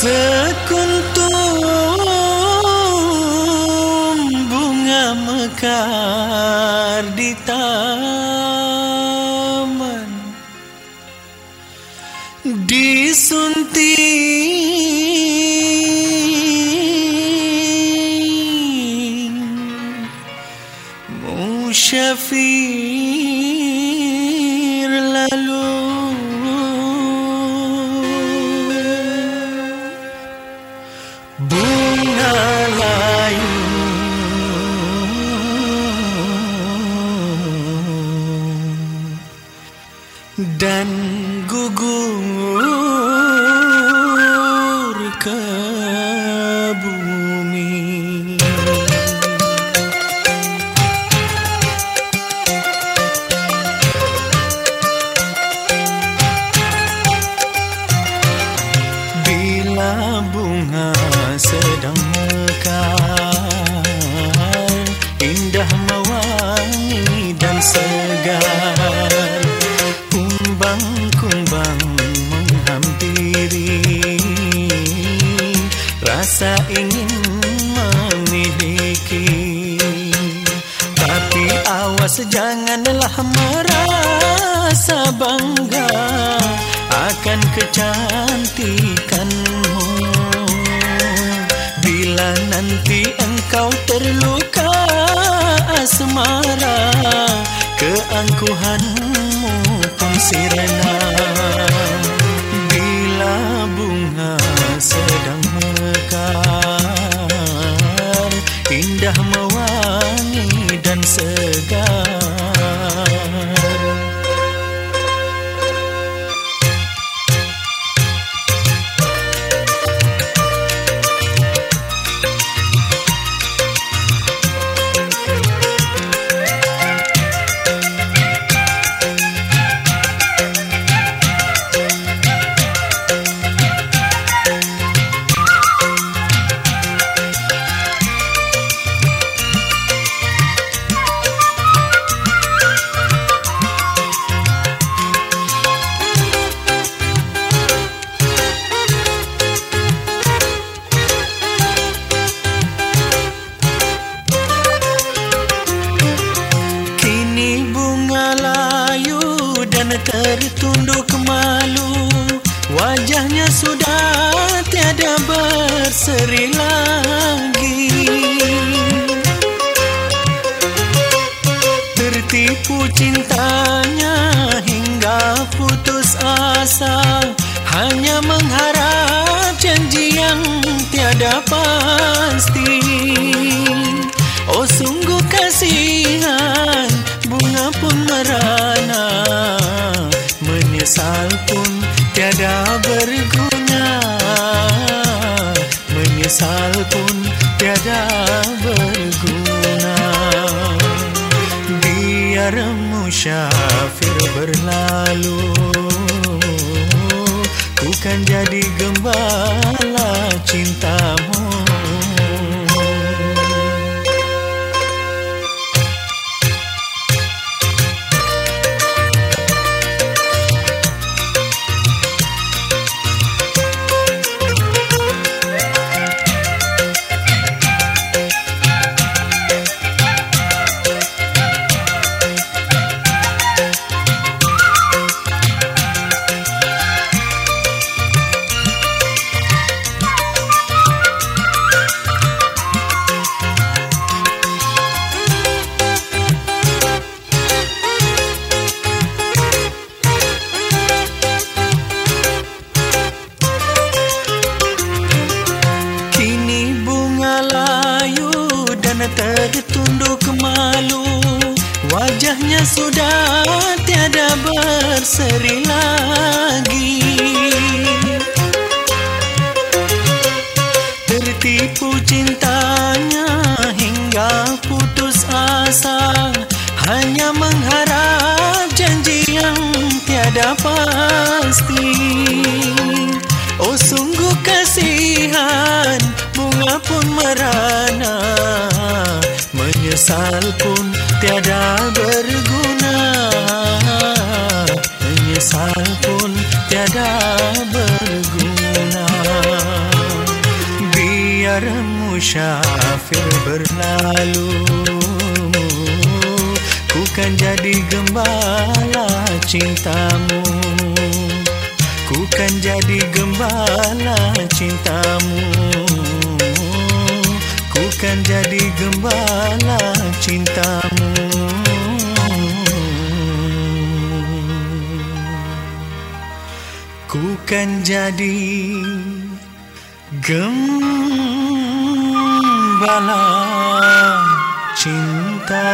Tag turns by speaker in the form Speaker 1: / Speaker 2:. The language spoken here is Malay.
Speaker 1: Sekuntum bunga mekar di taman. Disunting Musyafiq dan gugur Rasa ingin memiliki. Tapi awas janganlah merasa bangga Akan kecantikanmu. Bila nanti engkau terluka asmara Keangkuhanmu pun sirna dan tertunduk malu. Wajahnya sudah tiada berseri lagi. Tertipu cintanya hingga putus asa. Hanya mengharap janji yang tiada pasti. Oh sungguh pun tiada berguna. Menyesal pun tiada berguna. Biar musyafir berlalu Ku kan jadi gembala cintamu Wajahnya sudah tiada berseri lagi. Tertipu cintanya hingga putus asa. Hanya mengharap janji yang tiada pasti. Oh sungguh kasihan bunga pun merana Menyesal pun tiada berguna. Menyesal pun tiada berguna. Biar musyafir berlalu. Kan jadi gembala cintamu. Ku kan jadi gembala cintamu. Ku kan jadi gembala cintamu. Ku kan jadi gembala cintamu